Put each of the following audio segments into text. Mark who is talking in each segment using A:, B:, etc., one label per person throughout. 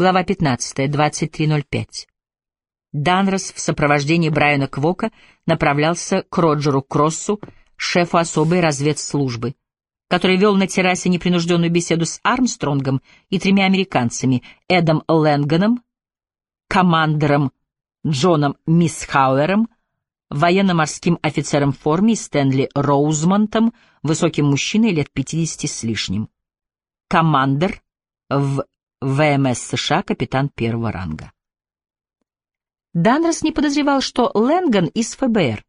A: Глава 15, 23.05. Данрос в сопровождении Брайана Квока направлялся к Роджеру Кроссу, шефу особой разведслужбы, который вел на террасе непринужденную беседу с Армстронгом и тремя американцами — Эдом Лэнгоном, командором Джоном Мисхауэром, военно-морским офицером в форме Стэнли Роузмонтом, высоким мужчиной лет 50 с лишним. Командор в ВМС США капитан первого ранга. Данрос не подозревал, что Лэнган из ФБР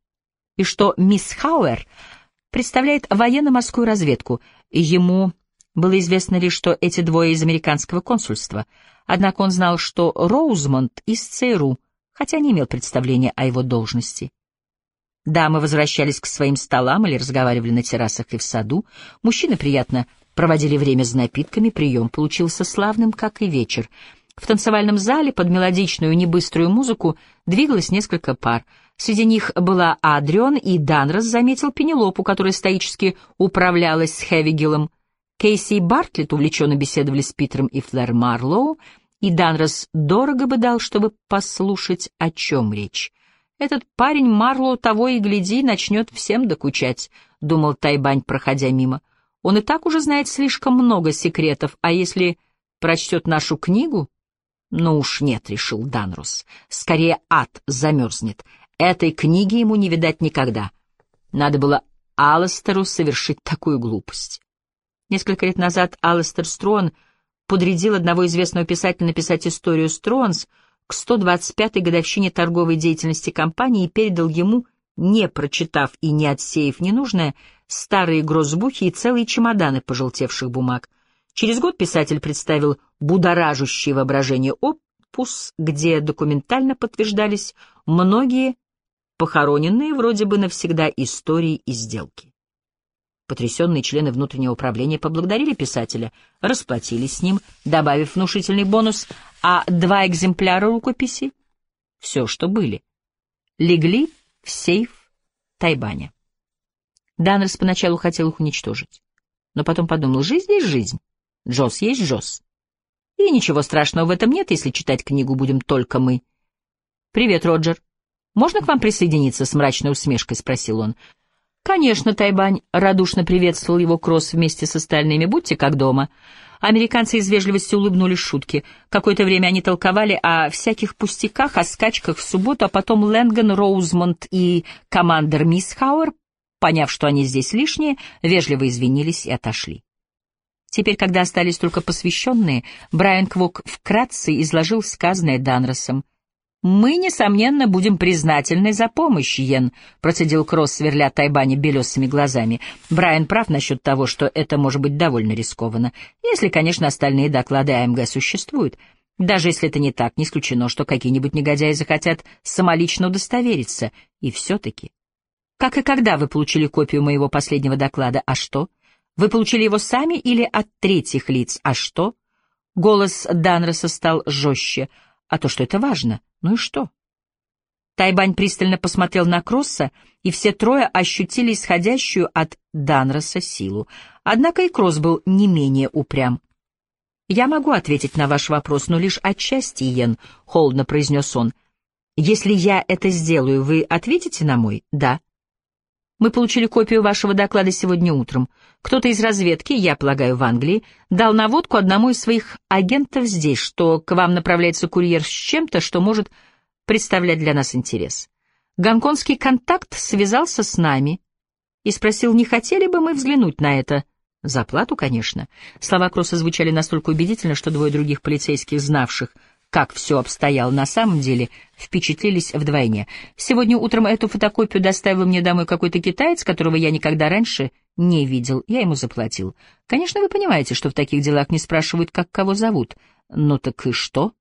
A: и что мисс Хауэр представляет военно-морскую разведку. Ему было известно лишь, что эти двое из американского консульства. Однако он знал, что Роузмонд из ЦРУ, хотя не имел представления о его должности. Дамы возвращались к своим столам или разговаривали на террасах и в саду. Мужчины приятно проводили время за напитками, прием получился славным, как и вечер. В танцевальном зале под мелодичную небыструю музыку двигалось несколько пар. Среди них была Адрион, и Данрос заметил Пенелопу, которая стоически управлялась с Хевигилом. Кейси и Бартлетт увлеченно беседовали с Питером и Флэр Марлоу, и Данрос дорого бы дал, чтобы послушать, о чем речь. «Этот парень Марлоу того и гляди начнет всем докучать», — думал Тайбань, проходя мимо. Он и так уже знает слишком много секретов, а если прочтет нашу книгу? Ну уж нет, решил Данрус. Скорее ад замерзнет. Этой книги ему не видать никогда. Надо было Алластеру совершить такую глупость. Несколько лет назад Алластер Строн подрядил одного известного писателя написать историю Стронс к 125-й годовщине торговой деятельности компании и передал ему, не прочитав и не отсеяв ненужное, старые грозбухи и целые чемоданы пожелтевших бумаг. Через год писатель представил будоражащее воображение опус, где документально подтверждались многие похороненные вроде бы навсегда истории и сделки. Потрясенные члены внутреннего управления поблагодарили писателя, расплатились с ним, добавив внушительный бонус, а два экземпляра рукописи — все, что были — легли в сейф Тайбаня. Данрос поначалу хотел их уничтожить, но потом подумал, жизнь есть жизнь, Джосс есть Джосс. И ничего страшного в этом нет, если читать книгу будем только мы. «Привет, Роджер. Можно к вам присоединиться?» — с мрачной усмешкой спросил он. «Конечно, Тайбань», — радушно приветствовал его Кросс вместе с остальными. «Будьте как дома». Американцы из вежливости улыбнулись шутки. Какое-то время они толковали о всяких пустяках, о скачках в субботу, а потом Лэнган, Роузмонд и командир Мисс Хауэр поняв, что они здесь лишние, вежливо извинились и отошли. Теперь, когда остались только посвященные, Брайан Квок вкратце изложил сказанное Данросом. «Мы, несомненно, будем признательны за помощь, Йен», — процедил Кросс, сверля Тайбани белесыми глазами. «Брайан прав насчет того, что это может быть довольно рискованно, если, конечно, остальные доклады АМГ существуют. Даже если это не так, не исключено, что какие-нибудь негодяи захотят самолично удостовериться. И все-таки как и когда вы получили копию моего последнего доклада? А что? Вы получили его сами или от третьих лиц? А что? Голос Данроса стал жестче. А то, что это важно. Ну и что? Тайбань пристально посмотрел на Кросса, и все трое ощутили исходящую от Данроса силу. Однако и Кросс был не менее упрям. «Я могу ответить на ваш вопрос, но лишь отчасти, Йен», — холодно произнес он. «Если я это сделаю, вы ответите на мой «да»?» Мы получили копию вашего доклада сегодня утром. Кто-то из разведки, я полагаю, в Англии, дал наводку одному из своих агентов здесь, что к вам направляется курьер с чем-то, что может представлять для нас интерес. Гонконгский контакт связался с нами и спросил, не хотели бы мы взглянуть на это. За плату, конечно. Слова Кросса звучали настолько убедительно, что двое других полицейских, знавших, как все обстояло на самом деле, впечатлились вдвойне. Сегодня утром эту фотокопию доставил мне домой какой-то китаец, которого я никогда раньше не видел. Я ему заплатил. Конечно, вы понимаете, что в таких делах не спрашивают, как кого зовут. Ну так и что?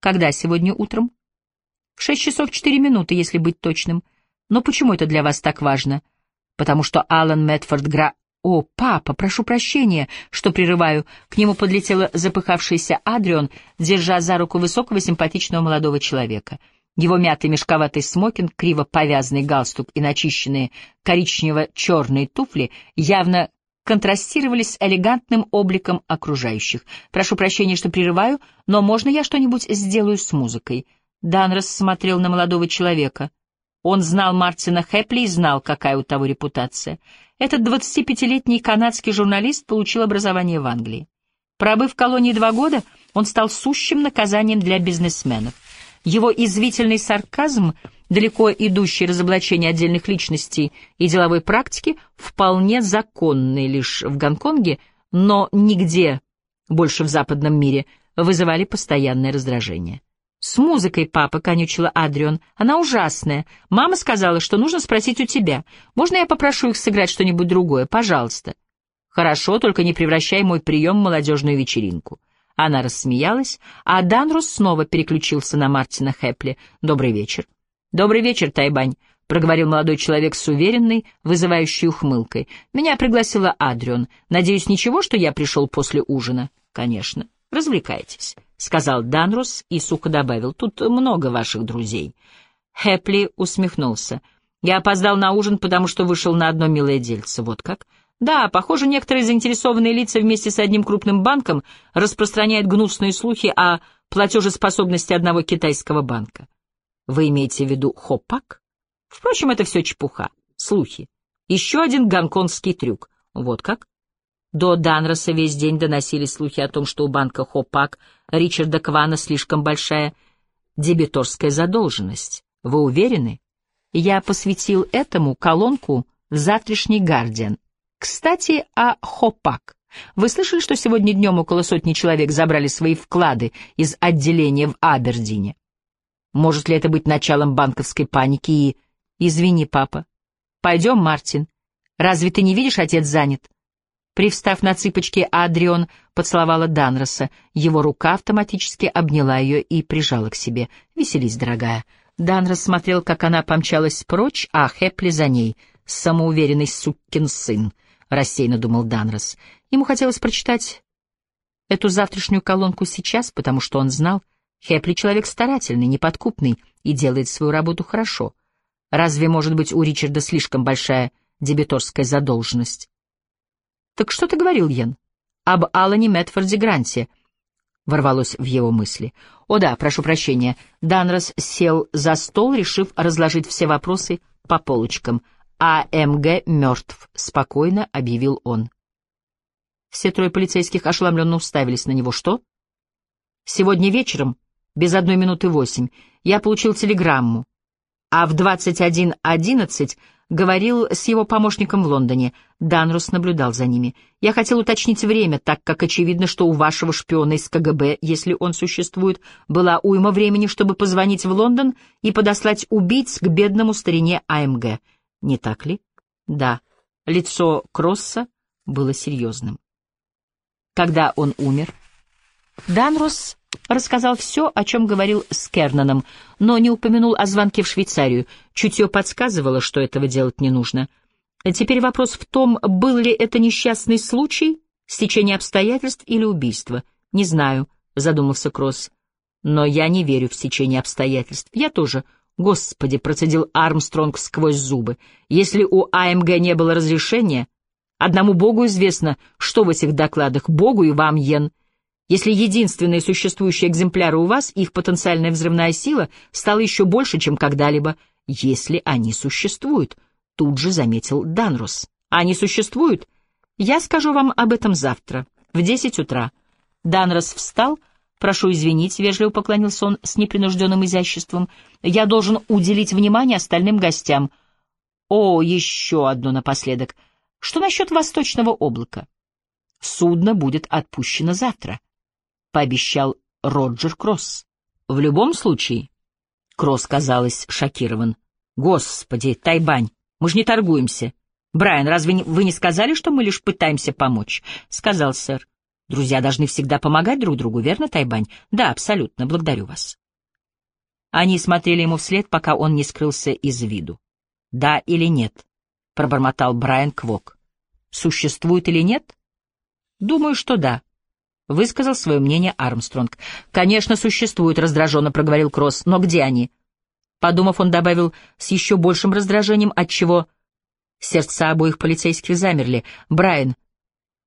A: Когда сегодня утром? В шесть часов четыре минуты, если быть точным. Но почему это для вас так важно? Потому что Алан Мэтфорд Гра... «О, папа, прошу прощения, что прерываю». К нему подлетела запыхавшийся Адрион, держа за руку высокого симпатичного молодого человека. Его мятый мешковатый смокинг, криво повязанный галстук и начищенные коричнево-черные туфли явно контрастировали с элегантным обликом окружающих. «Прошу прощения, что прерываю, но можно я что-нибудь сделаю с музыкой?» Данрос смотрел на молодого человека. Он знал Мартина Хэпли и знал, какая у того репутация. Этот 25-летний канадский журналист получил образование в Англии. Пробыв в колонии два года, он стал сущим наказанием для бизнесменов. Его извительный сарказм, далеко идущий разоблачение отдельных личностей и деловой практики, вполне законный лишь в Гонконге, но нигде больше в западном мире, вызывали постоянное раздражение. «С музыкой, папа», — конючила Адрион. «Она ужасная. Мама сказала, что нужно спросить у тебя. Можно я попрошу их сыграть что-нибудь другое? Пожалуйста». «Хорошо, только не превращай мой прием в молодежную вечеринку». Она рассмеялась, а Данрус снова переключился на Мартина Хэпли. «Добрый вечер». «Добрый вечер, Тайбань», — проговорил молодой человек с уверенной, вызывающей ухмылкой. «Меня пригласила Адрион. Надеюсь, ничего, что я пришел после ужина?» «Конечно. Развлекайтесь», — сказал Данрус и сухо добавил. «Тут много ваших друзей». Хэпли усмехнулся. «Я опоздал на ужин, потому что вышел на одно милое дельце. Вот как?» Да, похоже, некоторые заинтересованные лица вместе с одним крупным банком распространяют гнусные слухи о платежеспособности одного китайского банка. Вы имеете в виду Хопак? Впрочем, это все чепуха, слухи. Еще один гонконгский трюк. Вот как? До Данроса весь день доносились слухи о том, что у банка Хопак Ричарда Квана слишком большая дебиторская задолженность. Вы уверены? Я посвятил этому колонку в завтрашний «Гардиан». Кстати, о Хопак. Вы слышали, что сегодня днем около сотни человек забрали свои вклады из отделения в Абердине? Может ли это быть началом банковской паники и... Извини, папа. Пойдем, Мартин. Разве ты не видишь, отец занят? Привстав на цыпочки, Адрион поцеловала Данроса. Его рука автоматически обняла ее и прижала к себе. «Веселись, дорогая». Данрос смотрел, как она помчалась прочь, а Хэпли за ней. Самоуверенный сукин сын. — рассеянно думал Данрос. Ему хотелось прочитать эту завтрашнюю колонку сейчас, потому что он знал, Хепли человек старательный, неподкупный и делает свою работу хорошо. Разве может быть у Ричарда слишком большая дебиторская задолженность? «Так что ты говорил, Йен?» «Об Алане Мэтфорде Гранте», — ворвалось в его мысли. «О да, прошу прощения». Данрос сел за стол, решив разложить все вопросы по полочкам — «АМГ мертв», — спокойно объявил он. Все трое полицейских ошеломленно уставились на него. «Что?» «Сегодня вечером, без одной минуты восемь, я получил телеграмму, а в 21.11 говорил с его помощником в Лондоне. Данрус наблюдал за ними. Я хотел уточнить время, так как очевидно, что у вашего шпиона из КГБ, если он существует, была уйма времени, чтобы позвонить в Лондон и подослать убийц к бедному старине АМГ. Не так ли? Да. Лицо Кросса было серьезным. Когда он умер? Данрос рассказал все, о чем говорил с Кернаном, но не упомянул о звонке в Швейцарию. Чутье подсказывало, что этого делать не нужно. Теперь вопрос в том, был ли это несчастный случай, стечение обстоятельств или убийство. Не знаю, задумался Кросс. Но я не верю в стечение обстоятельств. Я тоже Господи, процедил Армстронг сквозь зубы. Если у АМГ не было разрешения, одному Богу известно, что в этих докладах, Богу и вам, Йен. Если единственные существующие экземпляры у вас, их потенциальная взрывная сила стала еще больше, чем когда-либо, если они существуют, тут же заметил Данрус. Они существуют? Я скажу вам об этом завтра, в десять утра. Данрос встал, — «Прошу извинить», — вежливо поклонился он с непринужденным изяществом. «Я должен уделить внимание остальным гостям». «О, еще одно напоследок. Что насчет восточного облака?» «Судно будет отпущено завтра», — пообещал Роджер Кросс. «В любом случае...» Кросс, казалось, шокирован. «Господи, Тайбань, мы же не торгуемся. Брайан, разве вы не сказали, что мы лишь пытаемся помочь?» — сказал сэр. Друзья должны всегда помогать друг другу, верно, Тайбань? Да, абсолютно, благодарю вас. Они смотрели ему вслед, пока он не скрылся из виду. Да или нет? пробормотал Брайан Квок. Существует или нет? Думаю, что да. Высказал свое мнение Армстронг. Конечно, существует, раздраженно проговорил Кросс. Но где они? Подумав, он добавил с еще большим раздражением, отчего сердца обоих полицейских замерли. Брайан,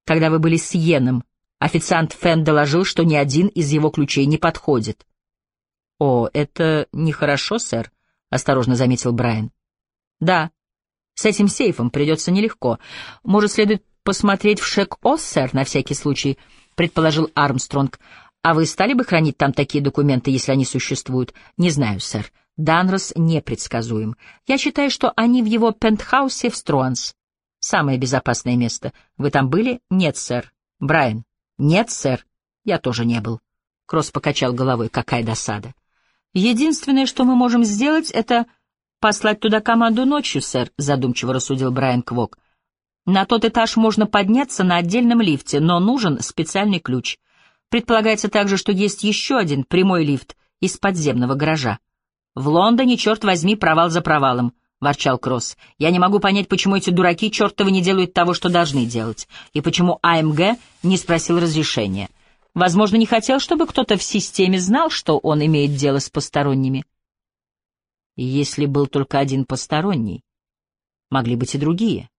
A: когда вы были с Йеном. Официант Фен доложил, что ни один из его ключей не подходит. «О, это нехорошо, сэр», — осторожно заметил Брайан. «Да, с этим сейфом придется нелегко. Может, следует посмотреть в шек-ос, сэр, на всякий случай», — предположил Армстронг. «А вы стали бы хранить там такие документы, если они существуют?» «Не знаю, сэр. Данрос непредсказуем. Я считаю, что они в его пентхаусе в Струанс. Самое безопасное место. Вы там были? Нет, сэр. Брайан? Нет, сэр. Я тоже не был. Кросс покачал головой. Какая досада. Единственное, что мы можем сделать, это послать туда команду ночью, сэр, задумчиво рассудил Брайан Квок. На тот этаж можно подняться на отдельном лифте, но нужен специальный ключ. Предполагается также, что есть еще один прямой лифт из подземного гаража. «В Лондоне, черт возьми, провал за провалом», — ворчал Кросс. «Я не могу понять, почему эти дураки чертовы не делают того, что должны делать, и почему АМГ не спросил разрешения. Возможно, не хотел, чтобы кто-то в системе знал, что он имеет дело с посторонними». Если был только один посторонний, могли быть и другие.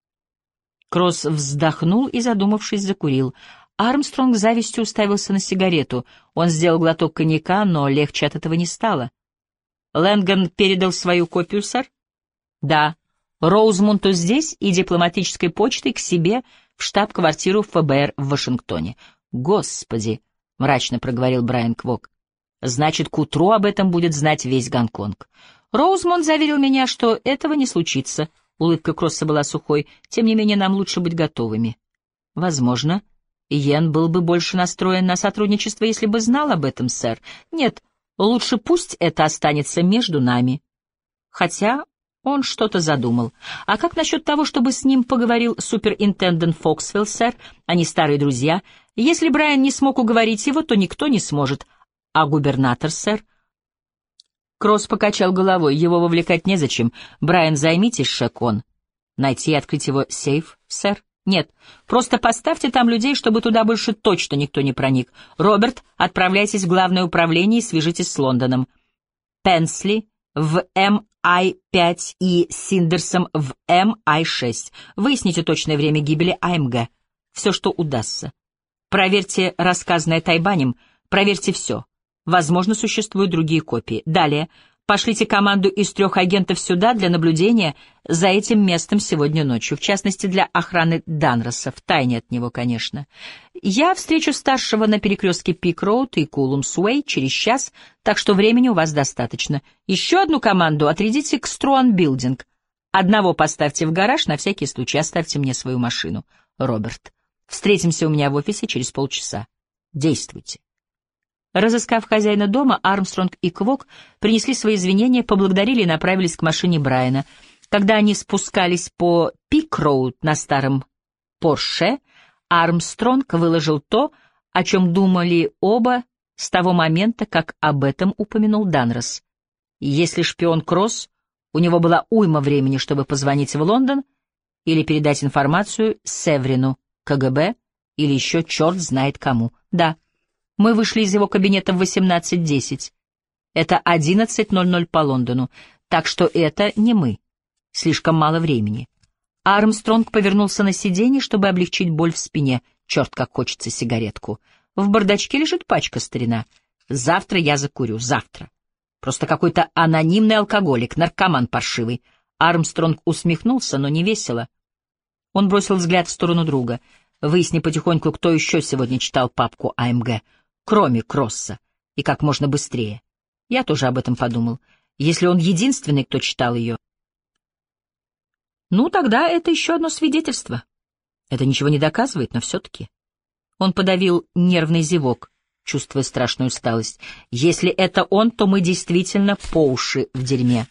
A: Кросс вздохнул и, задумавшись, закурил. Армстронг завистью уставился на сигарету. Он сделал глоток коньяка, но легче от этого не стало. Лэнган передал свою копию, сэр? Да. Роузмунту здесь и дипломатической почтой к себе в штаб-квартиру ФБР в Вашингтоне. Господи, мрачно проговорил Брайан Квок. Значит, к утру об этом будет знать весь Гонконг. Роузмунд заверил меня, что этого не случится. Улыбка Кросса была сухой. Тем не менее, нам лучше быть готовыми. Возможно, Йен был бы больше настроен на сотрудничество, если бы знал об этом, сэр. Нет, Лучше пусть это останется между нами. Хотя он что-то задумал. А как насчет того, чтобы с ним поговорил суперинтендент Фоксвелл, сэр? Они старые друзья. Если Брайан не смог уговорить его, то никто не сможет. А губернатор, сэр? Кросс покачал головой. Его вовлекать незачем. Брайан, займитесь, Шекон. Найти и открыть его сейф, сэр? Нет, просто поставьте там людей, чтобы туда больше точно никто не проник. Роберт, отправляйтесь в главное управление и свяжитесь с Лондоном. Пенсли в МИ-5 и Синдерсом в МИ-6. Выясните точное время гибели АМГ. Все, что удастся. Проверьте рассказанное Тайбанем, проверьте все. Возможно, существуют другие копии. Далее, Пошлите команду из трех агентов сюда для наблюдения за этим местом сегодня ночью, в частности, для охраны Данроса, в тайне от него, конечно. Я встречу старшего на перекрестке Пик-Роуд и Кулум-Суэй через час, так что времени у вас достаточно. Еще одну команду отрядите к Струан-Билдинг. Одного поставьте в гараж, на всякий случай оставьте мне свою машину. Роберт, встретимся у меня в офисе через полчаса. Действуйте. Разыскав хозяина дома, Армстронг и Квок принесли свои извинения, поблагодарили и направились к машине Брайана. Когда они спускались по Пик-Роуд на старом Порше, Армстронг выложил то, о чем думали оба с того момента, как об этом упомянул Данрос. Если шпион Кросс, у него была уйма времени, чтобы позвонить в Лондон или передать информацию Севрину, КГБ или еще черт знает кому. Да, — мы вышли из его кабинета в 18.10. Это 11.00 по Лондону, так что это не мы. Слишком мало времени. Армстронг повернулся на сиденье, чтобы облегчить боль в спине. Черт, как хочется сигаретку. В бардачке лежит пачка, старина. Завтра я закурю, завтра. Просто какой-то анонимный алкоголик, наркоман паршивый. Армстронг усмехнулся, но не весело. Он бросил взгляд в сторону друга. Выясни потихоньку, кто еще сегодня читал папку АМГ кроме Кросса, и как можно быстрее. Я тоже об этом подумал. Если он единственный, кто читал ее. Ну, тогда это еще одно свидетельство. Это ничего не доказывает, но все-таки. Он подавил нервный зевок, чувствуя страшную усталость. Если это он, то мы действительно по уши в дерьме.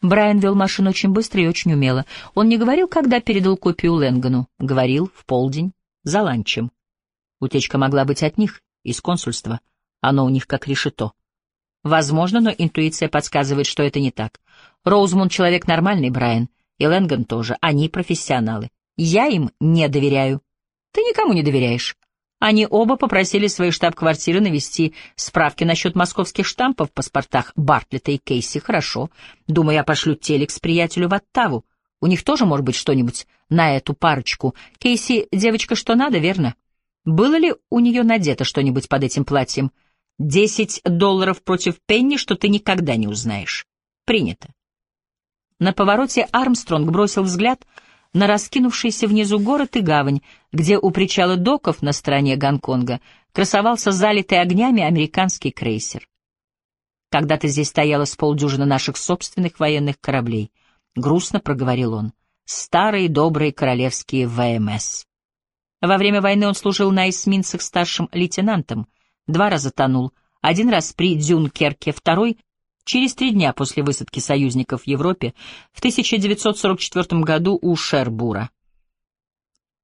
A: Брайан вел машину очень быстро и очень умело. Он не говорил, когда передал копию Лэнгану. Говорил в полдень, за ланчем. Утечка могла быть от них, из консульства. Оно у них как решето. Возможно, но интуиция подсказывает, что это не так. Роузмунд — человек нормальный, Брайан, и Лэнган тоже. Они профессионалы. Я им не доверяю. Ты никому не доверяешь. Они оба попросили свои штаб-квартиры навести справки насчет московских штампов в паспортах Бартлета и Кейси. Хорошо. Думаю, я пошлю телекс приятелю в Оттаву. У них тоже может быть что-нибудь на эту парочку. Кейси девочка что надо, верно? Было ли у нее надето что-нибудь под этим платьем? Десять долларов против Пенни, что ты никогда не узнаешь. Принято. На повороте Армстронг бросил взгляд на раскинувшийся внизу город и гавань, где у причала доков на стороне Гонконга красовался залитый огнями американский крейсер. Когда-то здесь стояло с полдюжины наших собственных военных кораблей. Грустно проговорил он. Старые добрые королевские ВМС. Во время войны он служил на эсминцах старшим лейтенантом. Два раза тонул. Один раз при Дюнкерке, второй Через три дня после высадки союзников в Европе в 1944 году у Шербура.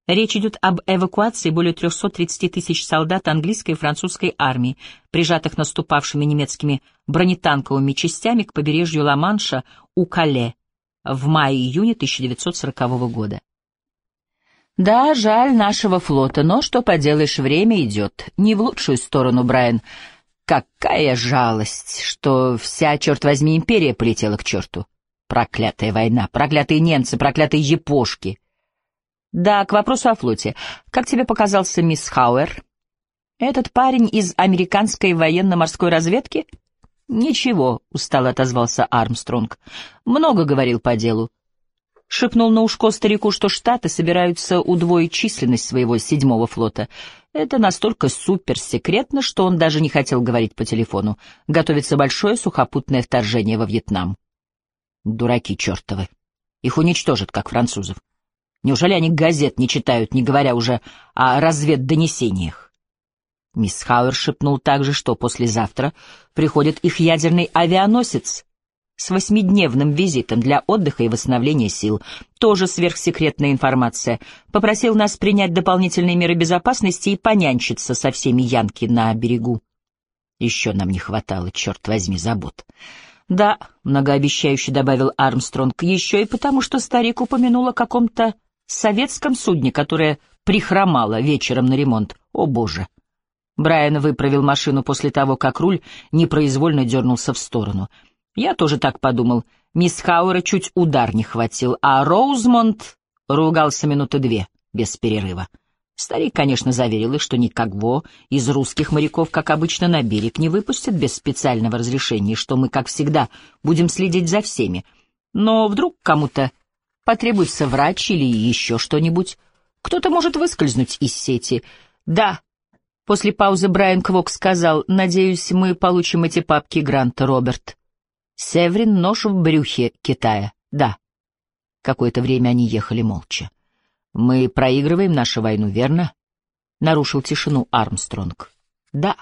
A: Речь идет об эвакуации более 330 тысяч солдат английской и французской армии, прижатых наступавшими немецкими бронетанковыми частями к побережью Ла-Манша у Кале в мае-июне 1940 года. Да, жаль нашего флота, но что поделаешь, время идет. Не в лучшую сторону, Брайан. Какая жалость, что вся, черт возьми, империя полетела к черту. Проклятая война, проклятые немцы, проклятые япошки. Да, к вопросу о флоте. Как тебе показался мисс Хауэр? Этот парень из американской военно-морской разведки? Ничего, устало отозвался Армстронг. Много говорил по делу шепнул на ушко старику, что Штаты собираются удвоить численность своего седьмого флота. Это настолько суперсекретно, что он даже не хотел говорить по телефону. Готовится большое сухопутное вторжение во Вьетнам. Дураки чертовы. Их уничтожат, как французов. Неужели они газет не читают, не говоря уже о разведдонесениях? Мисс Хауэр шепнул также, что послезавтра приходит их ядерный авианосец с восьмидневным визитом для отдыха и восстановления сил. Тоже сверхсекретная информация. Попросил нас принять дополнительные меры безопасности и понянчиться со всеми янки на берегу. Еще нам не хватало, черт возьми, забот. Да, многообещающе добавил Армстронг, еще и потому, что старик упомянул о каком-то советском судне, которое прихромало вечером на ремонт. О, боже! Брайан выправил машину после того, как руль непроизвольно дернулся в сторону — я тоже так подумал. Мисс Хауэра чуть удар не хватил, а Роузмонд ругался минуты две, без перерыва. Старик, конечно, заверил их, что никого из русских моряков, как обычно, на берег не выпустят без специального разрешения, что мы, как всегда, будем следить за всеми. Но вдруг кому-то потребуется врач или еще что-нибудь. Кто-то может выскользнуть из сети. Да, после паузы Брайан Квок сказал, «Надеюсь, мы получим эти папки Гранта, Роберт». Севрин нож в брюхе Китая. Да. Какое-то время они ехали молча. Мы проигрываем нашу войну, верно? Нарушил тишину Армстронг. Да.